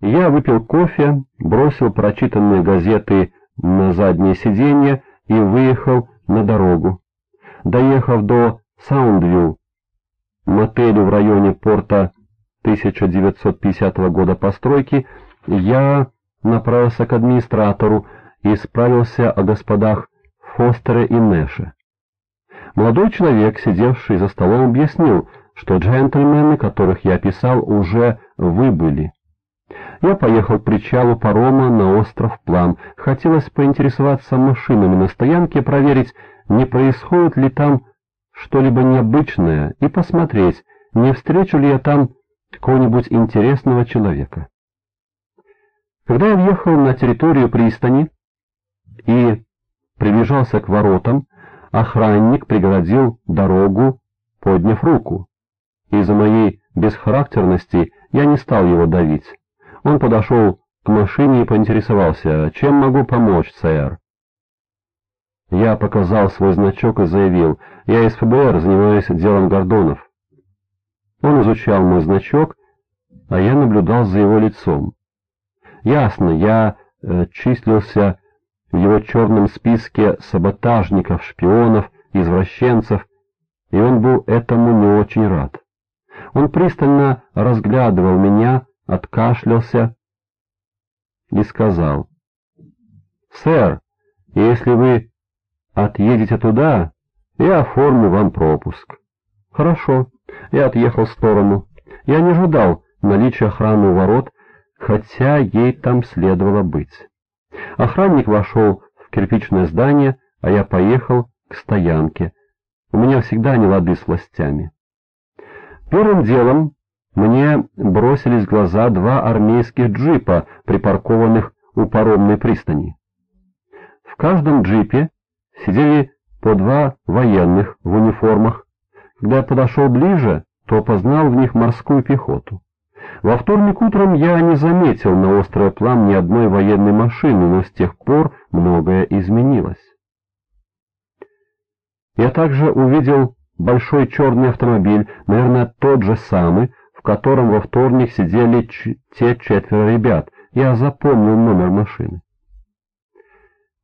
Я выпил кофе, бросил прочитанные газеты на заднее сиденье и выехал на дорогу. Доехав до Саундвилл, мотелю в районе порта 1950 года постройки, я направился к администратору и справился о господах Фостере и Нэше. Молодой человек, сидевший за столом, объяснил, что джентльмены, которых я описал, уже выбыли. Я поехал к причалу парома на остров Плам. Хотелось поинтересоваться машинами на стоянке, проверить, не происходит ли там что-либо необычное, и посмотреть, не встречу ли я там какого-нибудь интересного человека. Когда я въехал на территорию пристани и приближался к воротам, охранник преградил дорогу, подняв руку. Из-за моей бесхарактерности я не стал его давить. Он подошел к машине и поинтересовался, чем могу помочь, сэр. Я показал свой значок и заявил, я из ФБР занимаюсь делом Гордонов. Он изучал мой значок, а я наблюдал за его лицом. Ясно, я э, числился в его черном списке саботажников, шпионов, извращенцев, и он был этому не очень рад. Он пристально разглядывал меня, откашлялся и сказал, «Сэр, если вы отъедете туда, я оформлю вам пропуск». «Хорошо». Я отъехал в сторону. Я не ожидал наличия охраны у ворот, хотя ей там следовало быть. Охранник вошел в кирпичное здание, а я поехал к стоянке. У меня всегда не лады с властями. Первым делом мне бросились в глаза два армейских джипа, припаркованных у паромной пристани. В каждом джипе сидели по два военных в униформах. Когда я подошел ближе, то опознал в них морскую пехоту. Во вторник утром я не заметил на острове Плам ни одной военной машины, но с тех пор многое изменилось. Я также увидел большой черный автомобиль, наверное, тот же самый, в котором во вторник сидели те четверо ребят. Я запомнил номер машины.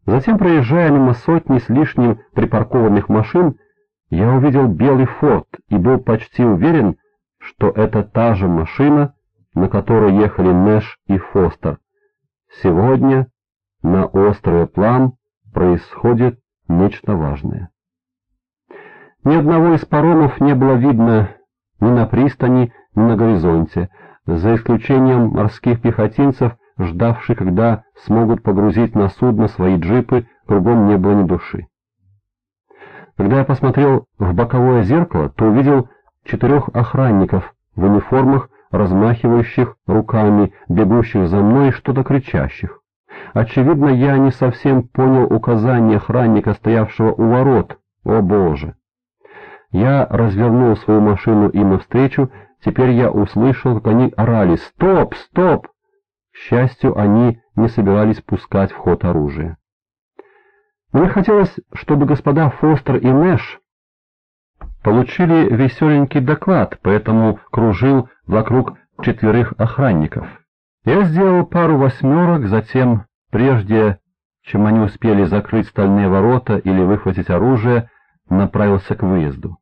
Затем, проезжая мимо сотни с лишним припаркованных машин, я увидел белый форт и был почти уверен, что это та же машина, на которой ехали Нэш и Фостер. Сегодня на острове Плам происходит нечто важное. Ни одного из паромов не было видно ни на пристани, ни на горизонте, за исключением морских пехотинцев, ждавших, когда смогут погрузить на судно свои джипы, кругом не было ни души. Когда я посмотрел в боковое зеркало, то увидел четырех охранников в униформах, размахивающих руками, бегущих за мной что-то кричащих. Очевидно, я не совсем понял указания охранника, стоявшего у ворот. О боже! Я развернул свою машину им навстречу, теперь я услышал, как они орали «Стоп! Стоп!». К счастью, они не собирались пускать в ход оружие. Мне хотелось, чтобы господа Фостер и Нэш получили веселенький доклад, поэтому кружил вокруг четверых охранников. Я сделал пару восьмерок, затем, прежде чем они успели закрыть стальные ворота или выхватить оружие, направился к выезду.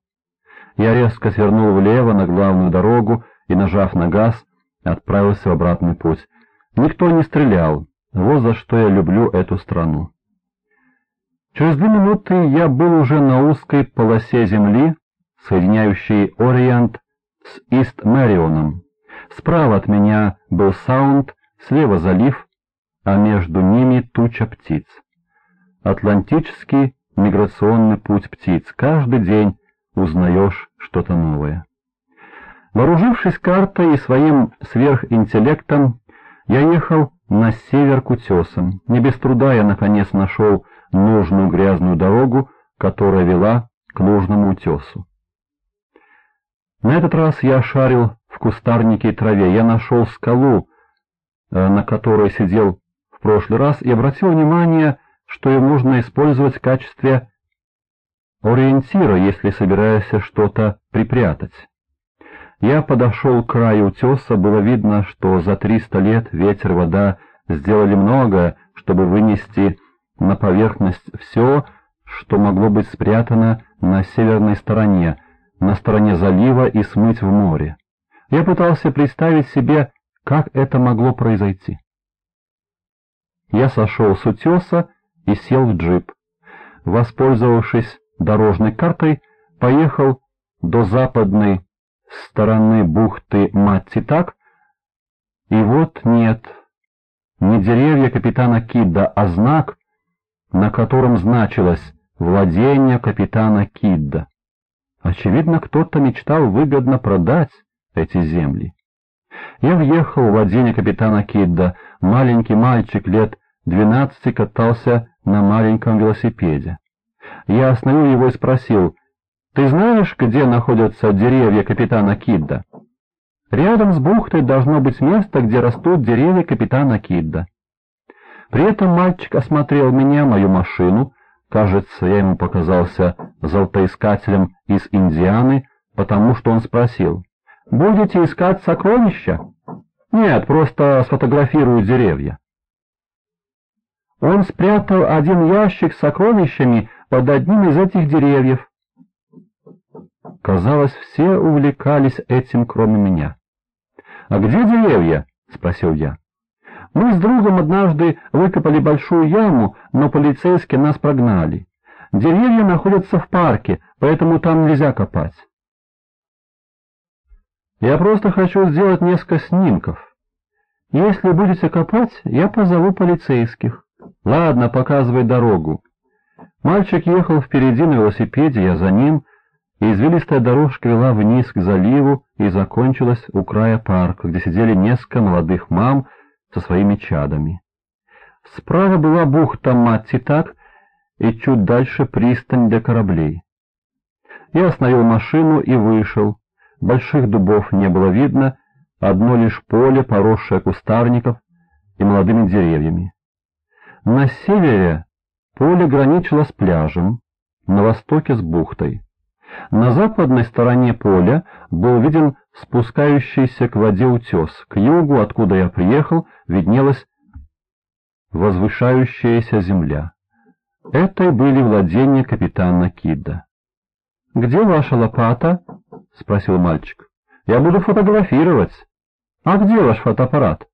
Я резко свернул влево на главную дорогу и, нажав на газ, отправился в обратный путь. Никто не стрелял, вот за что я люблю эту страну. Через две минуты я был уже на узкой полосе земли, соединяющей Ориент с Ист-Мэрионом. Справа от меня был Саунд, слева залив, а между ними туча птиц. Атлантический миграционный путь птиц. Каждый день узнаешь что-то новое. Вооружившись картой и своим сверхинтеллектом, я ехал на север к утесам. Не без труда я наконец нашел нужную грязную дорогу, которая вела к нужному утесу. На этот раз я шарил в кустарнике и траве. Я нашел скалу, э, на которой сидел в прошлый раз, и обратил внимание, что ее можно использовать в качестве ориентира, если собираешься что-то припрятать. Я подошел к краю утеса, было видно, что за триста лет ветер вода сделали многое, чтобы вынести на поверхность все, что могло быть спрятано на северной стороне, на стороне залива и смыть в море. Я пытался представить себе, как это могло произойти. Я сошел с утеса и сел в джип. Воспользовавшись дорожной картой, поехал до западной стороны бухты Маттитак, и вот нет, не деревья капитана Кидда, а знак, на котором значилось «Владение капитана Кидда». Очевидно, кто-то мечтал выгодно продать эти земли. Я въехал в владение капитана Кидда. Маленький мальчик лет двенадцати катался на маленьком велосипеде. Я остановил его и спросил, «Ты знаешь, где находятся деревья капитана Кидда?» «Рядом с бухтой должно быть место, где растут деревья капитана Кидда». При этом мальчик осмотрел меня, мою машину. Кажется, я ему показался золотоискателем из Индианы, потому что он спросил, «Будете искать сокровища?» «Нет, просто сфотографирую деревья». Он спрятал один ящик с сокровищами под одним из этих деревьев. Казалось, все увлекались этим, кроме меня. «А где деревья?» — спросил я. «Мы с другом однажды выкопали большую яму, но полицейские нас прогнали. Деревья находятся в парке, поэтому там нельзя копать». «Я просто хочу сделать несколько снимков. Если будете копать, я позову полицейских». «Ладно, показывай дорогу». Мальчик ехал впереди на велосипеде, я за ним, и извилистая дорожка вела вниз к заливу и закончилась у края парка, где сидели несколько молодых мам со своими чадами. Справа была бухта Маттитак и чуть дальше пристань для кораблей. Я остановил машину и вышел. Больших дубов не было видно, одно лишь поле, поросшее кустарников и молодыми деревьями. На севере поле граничило с пляжем, на востоке с бухтой. На западной стороне поля был виден спускающийся к воде утес. К югу, откуда я приехал, виднелась возвышающаяся земля. Это и были владения капитана Кидда. — Где ваша лопата? — спросил мальчик. — Я буду фотографировать. — А где ваш фотоаппарат?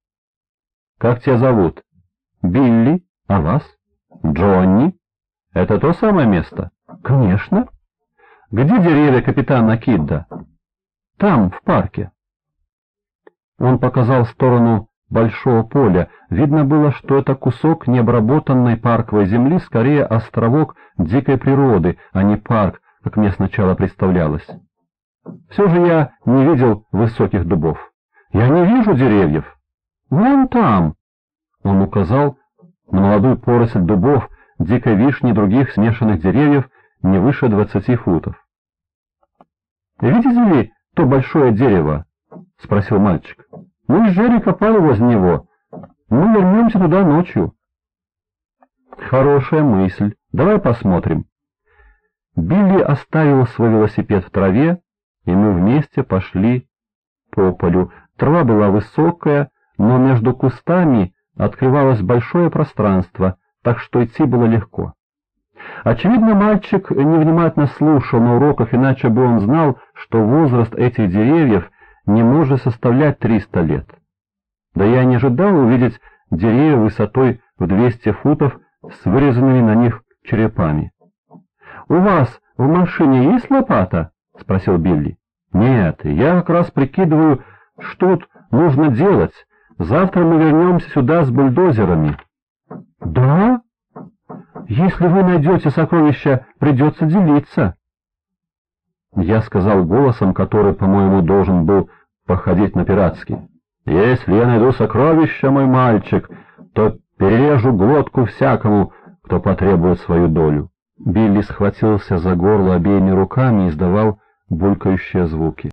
— Как тебя зовут? — Билли. А вас? — Джонни. — Это то самое место? — Конечно. — где деревья капитана Кидда? Там, в парке. Он показал в сторону большого поля. Видно было, что это кусок необработанной парковой земли, скорее островок дикой природы, а не парк, как мне сначала представлялось. Все же я не видел высоких дубов. Я не вижу деревьев. Вон там. Он указал на молодую поросль дубов, дикой вишни и других смешанных деревьев, не выше двадцати футов. «Видите ли то большое дерево?» — спросил мальчик. «Мы с Жерри копали возле него. Мы вернемся туда ночью». «Хорошая мысль. Давай посмотрим». Билли оставил свой велосипед в траве, и мы вместе пошли по полю. Трава была высокая, но между кустами открывалось большое пространство, так что идти было легко. Очевидно, мальчик невнимательно слушал на уроках, иначе бы он знал, что возраст этих деревьев не может составлять 300 лет. Да я не ожидал увидеть деревья высотой в 200 футов с вырезанными на них черепами. — У вас в машине есть лопата? — спросил Билли. — Нет, я как раз прикидываю, что тут нужно делать. Завтра мы вернемся сюда с бульдозерами. — Да? Если вы найдете сокровища, придется делиться. Я сказал голосом, который, по-моему, должен был походить на пиратский. Если я найду сокровища, мой мальчик, то перережу глотку всякому, кто потребует свою долю. Билли схватился за горло обеими руками и издавал булькающие звуки.